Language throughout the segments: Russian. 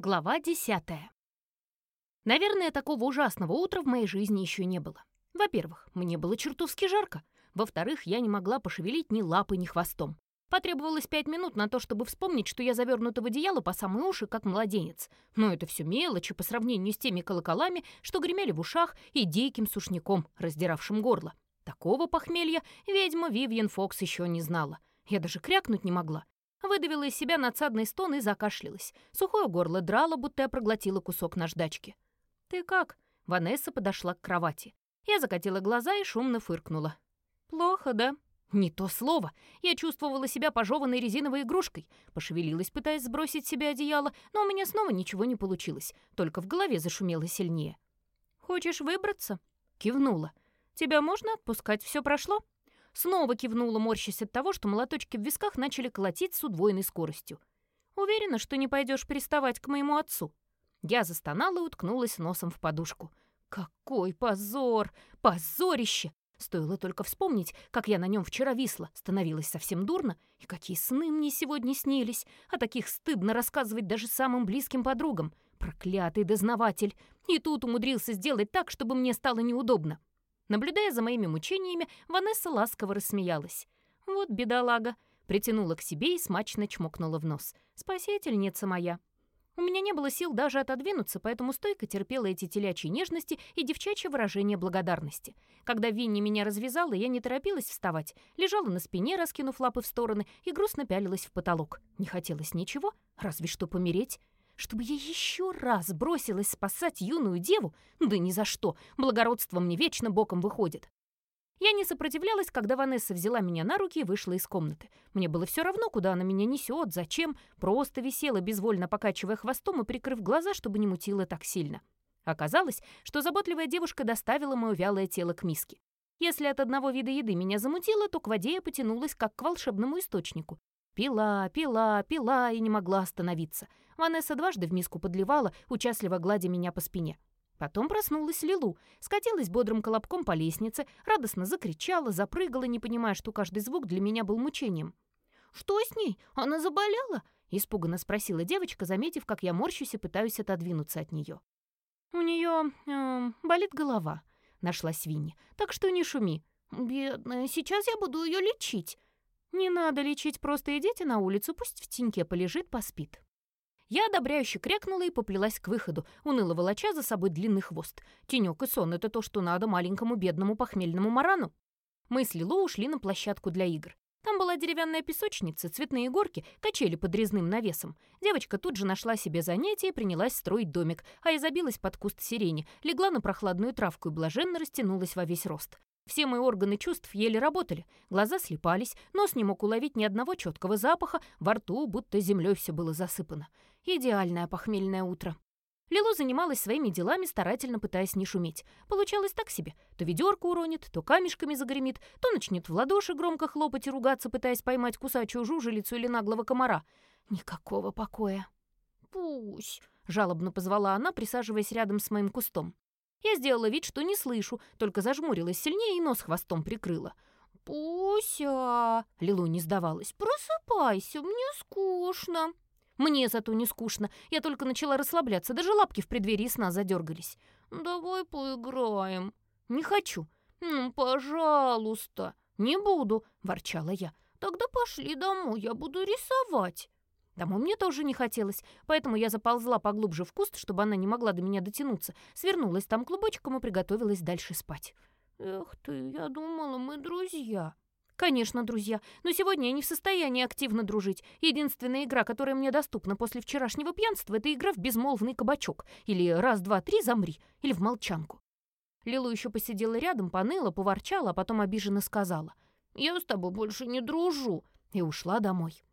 Глава десятая. Наверное, такого ужасного утра в моей жизни еще не было. Во-первых, мне было чертовски жарко. Во-вторых, я не могла пошевелить ни лапы, ни хвостом. Потребовалось пять минут на то, чтобы вспомнить, что я завернута в одеяло по самые уши, как младенец. Но это все мелочи по сравнению с теми колоколами, что гремели в ушах и диким сушняком, раздиравшим горло. Такого похмелья ведьма Вивьен Фокс еще не знала. Я даже крякнуть не могла. Выдавила из себя надсадный стон и закашлялась. Сухое горло драло, будто я проглотила кусок наждачки. «Ты как?» Ванесса подошла к кровати. Я закатила глаза и шумно фыркнула. «Плохо, да?» «Не то слово. Я чувствовала себя пожеванной резиновой игрушкой. Пошевелилась, пытаясь сбросить себе одеяло, но у меня снова ничего не получилось. Только в голове зашумело сильнее. «Хочешь выбраться?» Кивнула. «Тебя можно отпускать? Все прошло?» Снова кивнула, морщась от того, что молоточки в висках начали колотить с удвоенной скоростью. «Уверена, что не пойдешь приставать к моему отцу?» Я застонала и уткнулась носом в подушку. «Какой позор! Позорище!» Стоило только вспомнить, как я на нем вчера висла, становилось совсем дурно, и какие сны мне сегодня снились, а таких стыдно рассказывать даже самым близким подругам. Проклятый дознаватель! И тут умудрился сделать так, чтобы мне стало неудобно. Наблюдая за моими мучениями, Ванесса ласково рассмеялась. «Вот бедолага!» Притянула к себе и смачно чмокнула в нос. «Спасительница моя!» У меня не было сил даже отодвинуться, поэтому стойко терпела эти телячьи нежности и девчачье выражение благодарности. Когда Винни меня развязала, я не торопилась вставать, лежала на спине, раскинув лапы в стороны, и грустно пялилась в потолок. Не хотелось ничего, разве что помереть чтобы я еще раз бросилась спасать юную деву? Да ни за что, благородство мне вечно боком выходит. Я не сопротивлялась, когда Ванесса взяла меня на руки и вышла из комнаты. Мне было все равно, куда она меня несет, зачем, просто висела, безвольно покачивая хвостом и прикрыв глаза, чтобы не мутило так сильно. Оказалось, что заботливая девушка доставила мое вялое тело к миске. Если от одного вида еды меня замутило, то к воде я потянулась, как к волшебному источнику. Пила, пила, пила и не могла остановиться. Ванесса дважды в миску подливала, участливо гладя меня по спине. Потом проснулась Лилу, скатилась бодрым колобком по лестнице, радостно закричала, запрыгала, не понимая, что каждый звук для меня был мучением. «Что с ней? Она заболела?» — испуганно спросила девочка, заметив, как я морщусь и пытаюсь отодвинуться от нее. «У нее э, болит голова», — нашла Свинни, — «так что не шуми». «Бедная, сейчас я буду ее лечить», «Не надо лечить, просто идите на улицу, пусть в теньке полежит, поспит». Я одобряюще крякнула и поплелась к выходу, уныло волоча за собой длинный хвост. Тенёк и сон — это то, что надо маленькому бедному похмельному марану. Мы с Лилу ушли на площадку для игр. Там была деревянная песочница, цветные горки, качели под резным навесом. Девочка тут же нашла себе занятие и принялась строить домик, а я забилась под куст сирени, легла на прохладную травку и блаженно растянулась во весь рост. Все мои органы чувств еле работали, глаза слепались, нос не мог уловить ни одного четкого запаха, во рту будто землей все было засыпано. Идеальное похмельное утро. Лилу занималась своими делами, старательно пытаясь не шуметь. Получалось так себе. То ведерко уронит, то камешками загремит, то начнет в ладоши громко хлопать и ругаться, пытаясь поймать кусачую жужелицу или наглого комара. Никакого покоя. «Пусть», — жалобно позвала она, присаживаясь рядом с моим кустом. Я сделала вид, что не слышу, только зажмурилась сильнее и нос хвостом прикрыла. «Пуся!» — Лилу не сдавалась. «Просыпайся, мне скучно». Мне зато не скучно. Я только начала расслабляться, даже лапки в преддверии сна задергались. «Давай поиграем». «Не хочу». «Ну, пожалуйста». «Не буду», — ворчала я. «Тогда пошли домой, я буду рисовать». Домой мне тоже не хотелось, поэтому я заползла поглубже в куст, чтобы она не могла до меня дотянуться, свернулась там клубочком и приготовилась дальше спать. «Эх ты, я думала, мы друзья». «Конечно, друзья, но сегодня я не в состоянии активно дружить. Единственная игра, которая мне доступна после вчерашнего пьянства, это игра в безмолвный кабачок, или «раз, два, три, замри», или в молчанку». Лилу еще посидела рядом, поныла, поворчала, а потом обиженно сказала «Я с тобой больше не дружу» и ушла домой.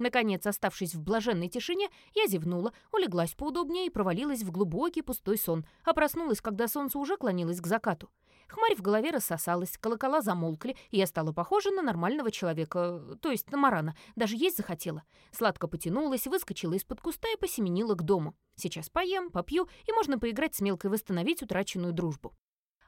Наконец, оставшись в блаженной тишине, я зевнула, улеглась поудобнее и провалилась в глубокий пустой сон, а проснулась, когда солнце уже клонилось к закату. Хмарь в голове рассосалась, колокола замолкли, и я стала похожа на нормального человека, то есть на Марана, даже есть захотела. Сладко потянулась, выскочила из-под куста и посеменила к дому. Сейчас поем, попью, и можно поиграть с мелкой восстановить утраченную дружбу.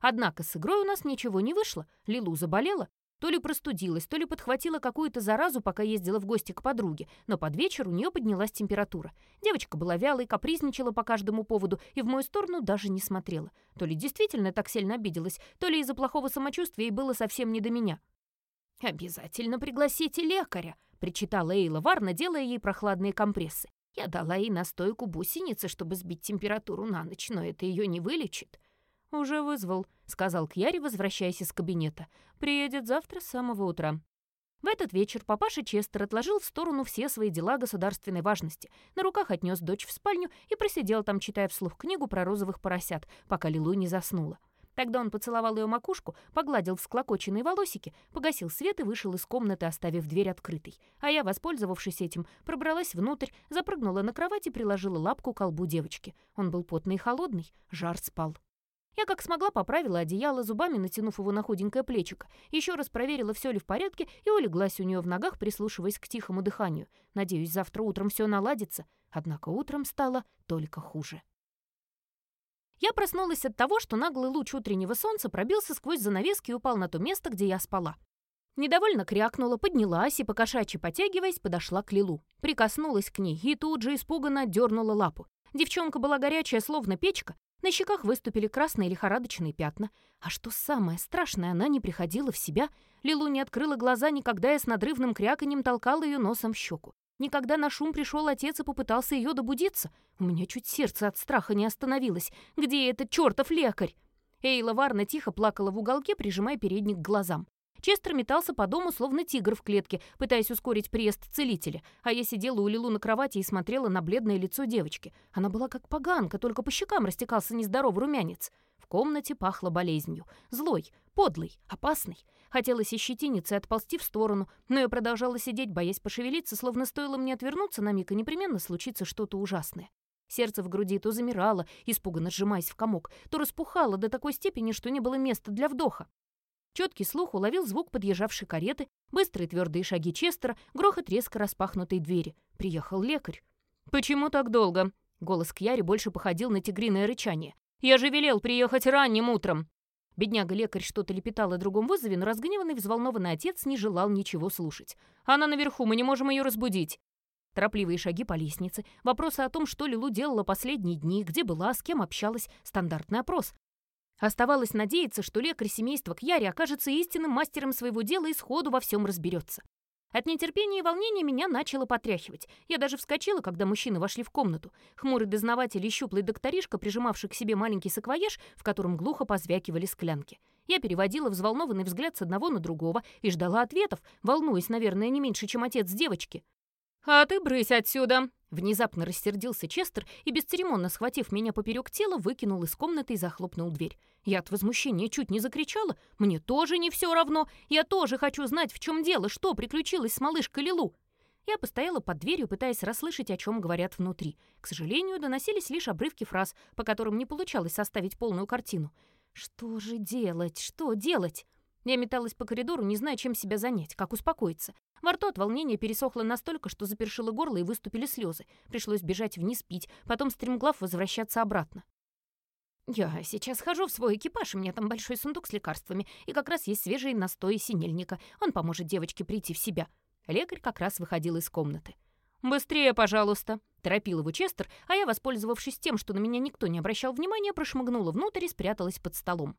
Однако с игрой у нас ничего не вышло, Лилу заболела, То ли простудилась, то ли подхватила какую-то заразу, пока ездила в гости к подруге, но под вечер у нее поднялась температура. Девочка была вялой, капризничала по каждому поводу и в мою сторону даже не смотрела. То ли действительно так сильно обиделась, то ли из-за плохого самочувствия ей было совсем не до меня. «Обязательно пригласите лекаря», — причитала Эйла Варна, делая ей прохладные компрессы. «Я дала ей настойку гусеницы, чтобы сбить температуру на ночь, но это ее не вылечит». «Уже вызвал», — сказал Кьяри, возвращаясь из кабинета. «Приедет завтра с самого утра». В этот вечер папаша Честер отложил в сторону все свои дела государственной важности. На руках отнес дочь в спальню и просидел там, читая вслух книгу про розовых поросят, пока Лилу не заснула. Тогда он поцеловал ее макушку, погладил всклокоченные волосики, погасил свет и вышел из комнаты, оставив дверь открытой. А я, воспользовавшись этим, пробралась внутрь, запрыгнула на кровать и приложила лапку к колбу девочки. Он был потный и холодный, жар спал. Я как смогла поправила одеяло зубами, натянув его на худенькое плечико, еще раз проверила, все ли в порядке, и улеглась у нее в ногах, прислушиваясь к тихому дыханию. Надеюсь, завтра утром все наладится. Однако утром стало только хуже. Я проснулась от того, что наглый луч утреннего солнца пробился сквозь занавески и упал на то место, где я спала. Недовольно крякнула, поднялась и, покошачьи потягиваясь, подошла к Лилу. Прикоснулась к ней и тут же испуганно дернула лапу. Девчонка была горячая, словно печка, на щеках выступили красные лихорадочные пятна. А что самое страшное, она не приходила в себя. Лилу не открыла глаза, никогда я с надрывным кряканьем толкала ее носом в щеку. Никогда на шум пришел отец и попытался ее добудиться. У меня чуть сердце от страха не остановилось. Где этот чертов лекарь? Эйла Варна тихо плакала в уголке, прижимая передник к глазам. Честер метался по дому, словно тигр в клетке, пытаясь ускорить приезд целителя, а я сидела у Лилу на кровати и смотрела на бледное лицо девочки. Она была как поганка, только по щекам растекался нездоровый румянец. В комнате пахло болезнью. Злой, подлый, опасный. Хотелось ощетиниться и отползти в сторону, но я продолжала сидеть, боясь пошевелиться, словно стоило мне отвернуться на миг, и непременно случится что-то ужасное. Сердце в груди то замирало, испуганно сжимаясь в комок, то распухало до такой степени, что не было места для вдоха. Четкий слух уловил звук подъезжавшей кареты, быстрые твердые шаги Честера, грохот резко распахнутой двери. Приехал лекарь. «Почему так долго?» Голос Кьяри больше походил на тигриное рычание. «Я же велел приехать ранним утром!» Бедняга-лекарь что-то лепетал о другом вызове, но разгневанный, взволнованный отец не желал ничего слушать. «Она наверху, мы не можем ее разбудить!» Торопливые шаги по лестнице, вопросы о том, что Лилу делала последние дни, где была, с кем общалась, стандартный опрос. Оставалось надеяться, что лекарь семейства Кьяри окажется истинным мастером своего дела и сходу во всем разберется. От нетерпения и волнения меня начало потряхивать. Я даже вскочила, когда мужчины вошли в комнату. Хмурый дознаватель и щуплый докторишка, прижимавший к себе маленький саквояж, в котором глухо позвякивали склянки. Я переводила взволнованный взгляд с одного на другого и ждала ответов, волнуясь, наверное, не меньше, чем отец девочки. «А ты брысь отсюда!» Внезапно рассердился Честер и, бесцеремонно схватив меня поперек тела, выкинул из комнаты и захлопнул дверь. Я от возмущения чуть не закричала. «Мне тоже не все равно! Я тоже хочу знать, в чем дело, что приключилось с малышкой Лилу!» Я постояла под дверью, пытаясь расслышать, о чем говорят внутри. К сожалению, доносились лишь обрывки фраз, по которым не получалось составить полную картину. «Что же делать? Что делать?» Я металась по коридору, не зная, чем себя занять, как успокоиться. Во рту от волнения пересохло настолько, что запершило горло и выступили слезы. Пришлось бежать вниз пить, потом стремглав возвращаться обратно. «Я сейчас хожу в свой экипаж, у меня там большой сундук с лекарствами, и как раз есть свежие настои синельника. Он поможет девочке прийти в себя». Лекарь как раз выходил из комнаты. «Быстрее, пожалуйста!» — торопил его Честер, а я, воспользовавшись тем, что на меня никто не обращал внимания, прошмыгнула внутрь и спряталась под столом.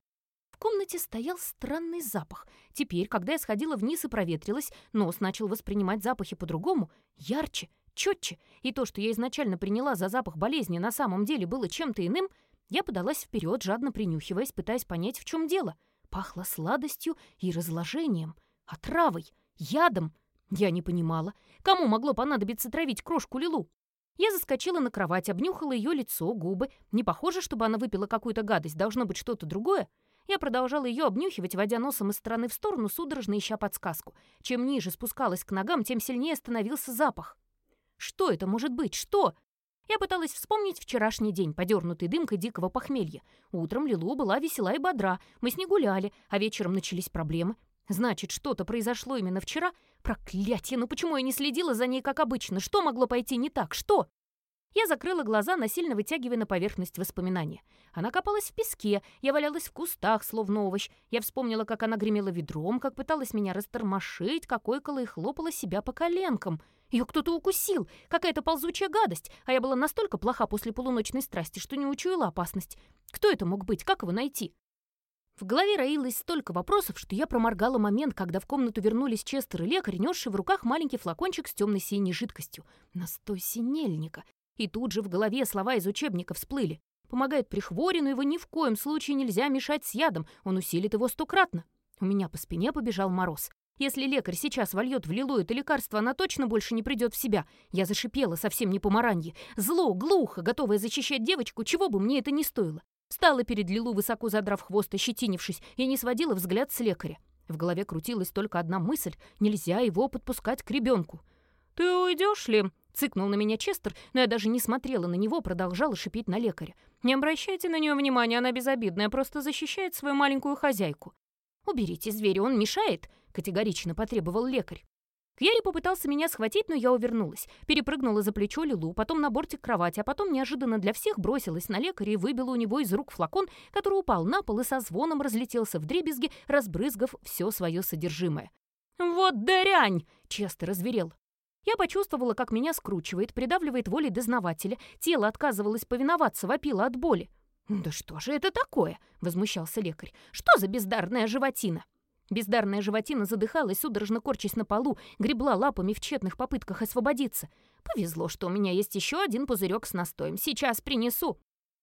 В комнате стоял странный запах. Теперь, когда я сходила вниз и проветрилась, нос начал воспринимать запахи по-другому, ярче, четче. И то, что я изначально приняла за запах болезни, на самом деле было чем-то иным, я подалась вперед, жадно принюхиваясь, пытаясь понять, в чем дело. Пахло сладостью и разложением, отравой, ядом. Я не понимала, кому могло понадобиться травить крошку Лилу. Я заскочила на кровать, обнюхала ее лицо, губы. Не похоже, чтобы она выпила какую-то гадость, должно быть что-то другое. Я продолжала ее обнюхивать, водя носом из стороны в сторону, судорожно ища подсказку. Чем ниже спускалась к ногам, тем сильнее становился запах. Что это может быть? Что? Я пыталась вспомнить вчерашний день, подернутый дымкой дикого похмелья. Утром Лилу была весела и бодра, мы с ней гуляли, а вечером начались проблемы. Значит, что-то произошло именно вчера? Проклятие, ну почему я не следила за ней, как обычно? Что могло пойти не так? Что? Я закрыла глаза, насильно вытягивая на поверхность воспоминания. Она копалась в песке, я валялась в кустах, словно овощ. Я вспомнила, как она гремела ведром, как пыталась меня растормошить, как ойкала и хлопала себя по коленкам. Ее кто-то укусил, какая-то ползучая гадость, а я была настолько плоха после полуночной страсти, что не учуяла опасность. Кто это мог быть? Как его найти? В голове роилось столько вопросов, что я проморгала момент, когда в комнату вернулись Честер и лекарь, несший в руках маленький флакончик с темной синей жидкостью. Настой синельника. И тут же в голове слова из учебника всплыли. Помогает при хворе, но его ни в коем случае нельзя мешать с ядом, он усилит его стократно. У меня по спине побежал мороз. Если лекарь сейчас вольет в Лилу это лекарство, она точно больше не придет в себя. Я зашипела, совсем не помаранье. Зло, глухо, готовая защищать девочку, чего бы мне это ни стоило. Встала перед Лилу, высоко задрав хвост, ощетинившись, и не сводила взгляд с лекаря. В голове крутилась только одна мысль — нельзя его подпускать к ребенку. «Ты уйдешь ли?» — цыкнул на меня Честер, но я даже не смотрела на него, продолжала шипеть на лекаря. «Не обращайте на нее внимания, она безобидная, просто защищает свою маленькую хозяйку». «Уберите зверя, он мешает», — категорично потребовал лекарь. Кьяри попытался меня схватить, но я увернулась. Перепрыгнула за плечо Лилу, потом на бортик кровати, а потом неожиданно для всех бросилась на лекаря и выбила у него из рук флакон, который упал на пол и со звоном разлетелся в дребезги, разбрызгав все свое содержимое. «Вот дрянь!» — Честер разверел. Я почувствовала, как меня скручивает, придавливает волей дознавателя, тело отказывалось повиноваться, вопило от боли. «Да что же это такое?» — возмущался лекарь. «Что за бездарная животина?» Бездарная животина задыхалась, судорожно корчась на полу, гребла лапами в тщетных попытках освободиться. «Повезло, что у меня есть еще один пузырек с настоем. Сейчас принесу!»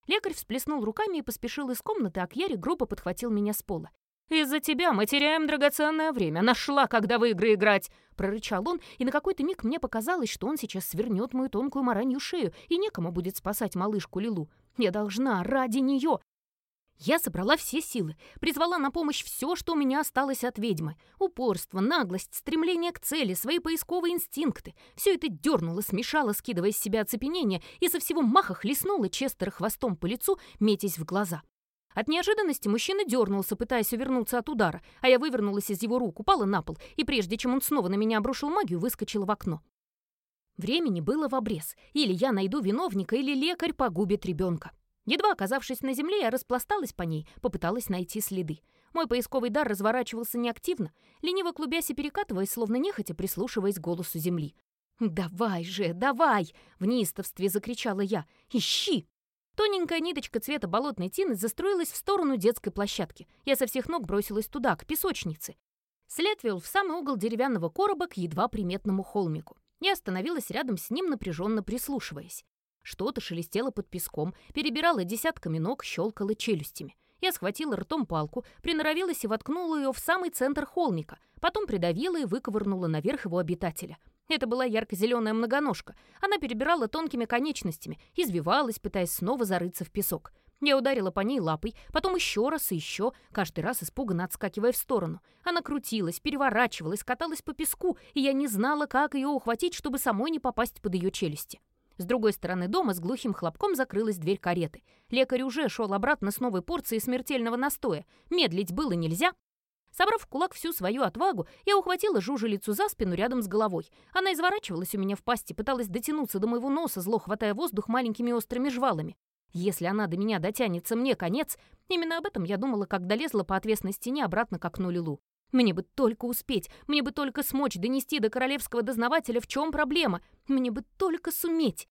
Лекарь всплеснул руками и поспешил из комнаты, а Кьяри грубо подхватил меня с пола. «Из-за тебя мы теряем драгоценное время. Нашла, когда в игры играть!» Прорычал он, и на какой-то миг мне показалось, что он сейчас свернет мою тонкую маранью шею, и некому будет спасать малышку Лилу. Я должна ради нее. Я собрала все силы, призвала на помощь все, что у меня осталось от ведьмы. Упорство, наглость, стремление к цели, свои поисковые инстинкты. Все это дернуло, смешало, скидывая с себя оцепенение, и со всего маха хлестнуло Честера хвостом по лицу, метясь в глаза. От неожиданности мужчина дернулся, пытаясь увернуться от удара, а я вывернулась из его рук, упала на пол, и прежде чем он снова на меня обрушил магию, выскочила в окно. Времени было в обрез. Или я найду виновника, или лекарь погубит ребенка. Едва оказавшись на земле, я распласталась по ней, попыталась найти следы. Мой поисковый дар разворачивался неактивно, лениво клубясь и перекатываясь, словно нехотя прислушиваясь к голосу земли. «Давай же, давай!» — в неистовстве закричала я. «Ищи!» Тоненькая ниточка цвета болотной тины застроилась в сторону детской площадки. Я со всех ног бросилась туда, к песочнице. След вел в самый угол деревянного короба к едва приметному холмику. Я остановилась рядом с ним, напряженно прислушиваясь. Что-то шелестело под песком, перебирало десятками ног, щелкало челюстями. Я схватила ртом палку, приноровилась и воткнула ее в самый центр холмика, потом придавила и выковырнула наверх его обитателя. Это была ярко-зеленая многоножка. Она перебирала тонкими конечностями, извивалась, пытаясь снова зарыться в песок. Я ударила по ней лапой, потом еще раз и еще, каждый раз испуганно отскакивая в сторону. Она крутилась, переворачивалась, каталась по песку, и я не знала, как ее ухватить, чтобы самой не попасть под ее челюсти. С другой стороны дома с глухим хлопком закрылась дверь кареты. Лекарь уже шел обратно с новой порцией смертельного настоя. Медлить было нельзя, Собрав в кулак всю свою отвагу, я ухватила жужелицу за спину рядом с головой. Она изворачивалась у меня в пасти, пыталась дотянуться до моего носа, зло хватая воздух маленькими острыми жвалами. Если она до меня дотянется, мне конец. Именно об этом я думала, как долезла по отвесной стене обратно к окну Лилу. Мне бы только успеть, мне бы только смочь донести до королевского дознавателя, в чем проблема. Мне бы только суметь.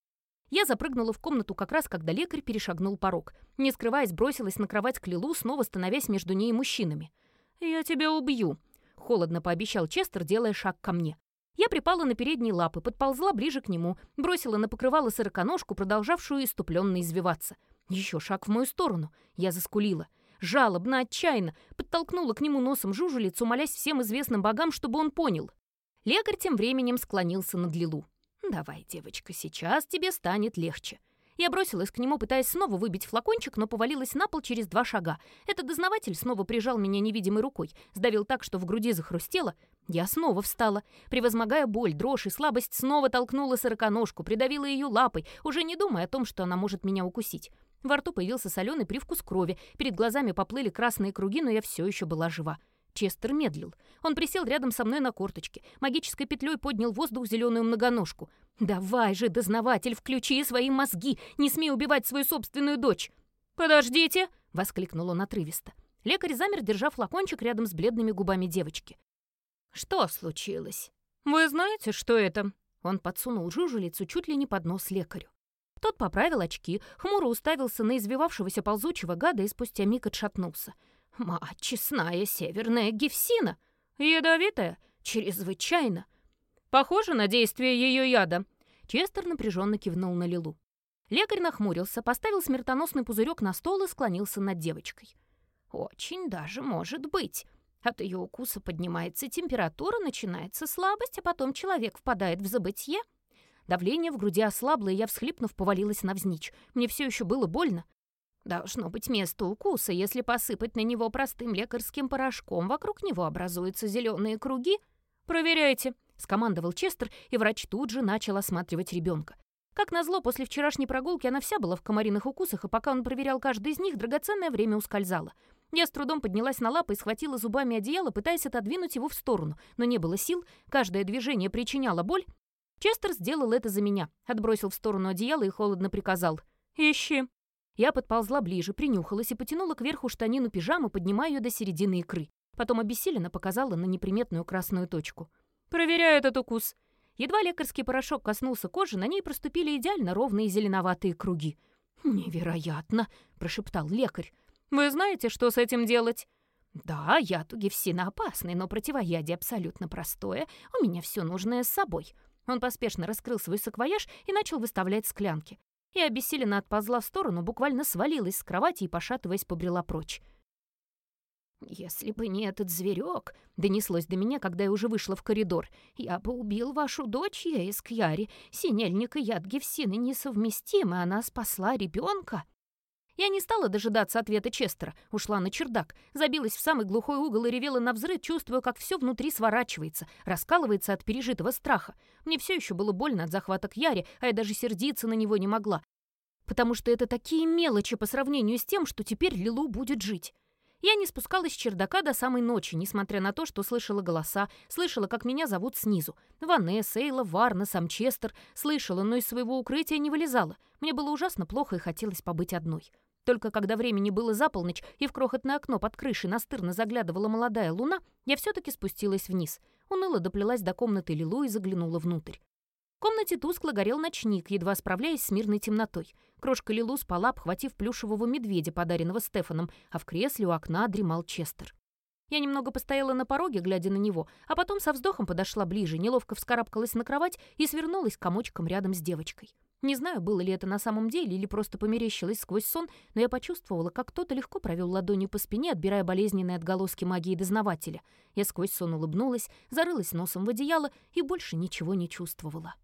Я запрыгнула в комнату как раз, когда лекарь перешагнул порог. Не скрываясь, бросилась на кровать к Лилу, снова становясь между ней и мужчинами. «Я тебя убью», — холодно пообещал Честер, делая шаг ко мне. Я припала на передние лапы, подползла ближе к нему, бросила на покрывало сороконожку, продолжавшую иступленно извиваться. Еще шаг в мою сторону. Я заскулила. Жалобно, отчаянно, подтолкнула к нему носом жужелицу, молясь всем известным богам, чтобы он понял. Лекарь тем временем склонился над Лилу. «Давай, девочка, сейчас тебе станет легче. Я бросилась к нему, пытаясь снова выбить флакончик, но повалилась на пол через два шага. Этот дознаватель снова прижал меня невидимой рукой, сдавил так, что в груди захрустело. Я снова встала. Превозмогая боль, дрожь и слабость, снова толкнула сороконожку, придавила ее лапой, уже не думая о том, что она может меня укусить. Во рту появился соленый привкус крови, перед глазами поплыли красные круги, но я все еще была жива. Честер медлил. Он присел рядом со мной на корточке, магической петлей поднял воздух зеленую многоножку. «Давай же, дознаватель, включи свои мозги! Не смей убивать свою собственную дочь!» «Подождите!» — воскликнул он отрывисто. Лекарь замер, держа флакончик рядом с бледными губами девочки. «Что случилось?» «Вы знаете, что это?» Он подсунул жужелицу чуть ли не под нос лекарю. Тот поправил очки, хмуро уставился на извивавшегося ползучего гада и спустя миг отшатнулся. «Мать честная северная гефсина! Ядовитая? Чрезвычайно!» «Похоже на действие ее яда!» Честер напряженно кивнул на Лилу. Лекарь нахмурился, поставил смертоносный пузырек на стол и склонился над девочкой. «Очень даже может быть. От ее укуса поднимается температура, начинается слабость, а потом человек впадает в забытье. Давление в груди ослабло, и я, всхлипнув, повалилась навзничь. Мне все еще было больно. Должно быть место укуса. Если посыпать на него простым лекарским порошком, вокруг него образуются зеленые круги. «Проверяйте», — скомандовал Честер, и врач тут же начал осматривать ребенка. Как назло, после вчерашней прогулки она вся была в комариных укусах, и пока он проверял каждый из них, драгоценное время ускользало. Я с трудом поднялась на лапы и схватила зубами одеяло, пытаясь отодвинуть его в сторону, но не было сил, каждое движение причиняло боль. Честер сделал это за меня, отбросил в сторону одеяло и холодно приказал «Ищи». Я подползла ближе, принюхалась и потянула кверху штанину пижамы, поднимая ее до середины икры. Потом обессиленно показала на неприметную красную точку. «Проверяю этот укус». Едва лекарский порошок коснулся кожи, на ней проступили идеально ровные зеленоватые круги. «Невероятно!» — прошептал лекарь. Вы знаете, что с этим делать?» «Да, яд у Гефсина опасный, но противоядие абсолютно простое. У меня все нужное с собой». Он поспешно раскрыл свой саквояж и начал выставлять склянки. Я обессиленно отползла в сторону, буквально свалилась с кровати и, пошатываясь, побрела прочь. «Если бы не этот зверек, донеслось до меня, когда я уже вышла в коридор, я бы убил вашу дочь, я из Кьяри. Синельник и яд Гефсины несовместимы, она спасла ребенка. Я не стала дожидаться ответа Честера, ушла на чердак, забилась в самый глухой угол и ревела на взрыв, чувствуя, как все внутри сворачивается, раскалывается от пережитого страха. Мне все еще было больно от захвата к Яре, а я даже сердиться на него не могла. Потому что это такие мелочи по сравнению с тем, что теперь Лилу будет жить. Я не спускалась с чердака до самой ночи, несмотря на то, что слышала голоса, слышала, как меня зовут снизу. Ванесса, Эйла, Варна, сам Честер. Слышала, но из своего укрытия не вылезала. Мне было ужасно плохо и хотелось побыть одной. Только когда времени было за полночь и в крохотное окно под крышей настырно заглядывала молодая луна, я все-таки спустилась вниз. Уныло доплелась до комнаты Лилу и заглянула внутрь. В комнате тускло горел ночник, едва справляясь с мирной темнотой. Крошка Лилу спала, обхватив плюшевого медведя, подаренного Стефаном, а в кресле у окна дремал Честер. Я немного постояла на пороге, глядя на него, а потом со вздохом подошла ближе, неловко вскарабкалась на кровать и свернулась комочком рядом с девочкой. Не знаю, было ли это на самом деле или просто померещилось сквозь сон, но я почувствовала, как кто-то легко провел ладонью по спине, отбирая болезненные отголоски магии дознавателя. Я сквозь сон улыбнулась, зарылась носом в одеяло и больше ничего не чувствовала.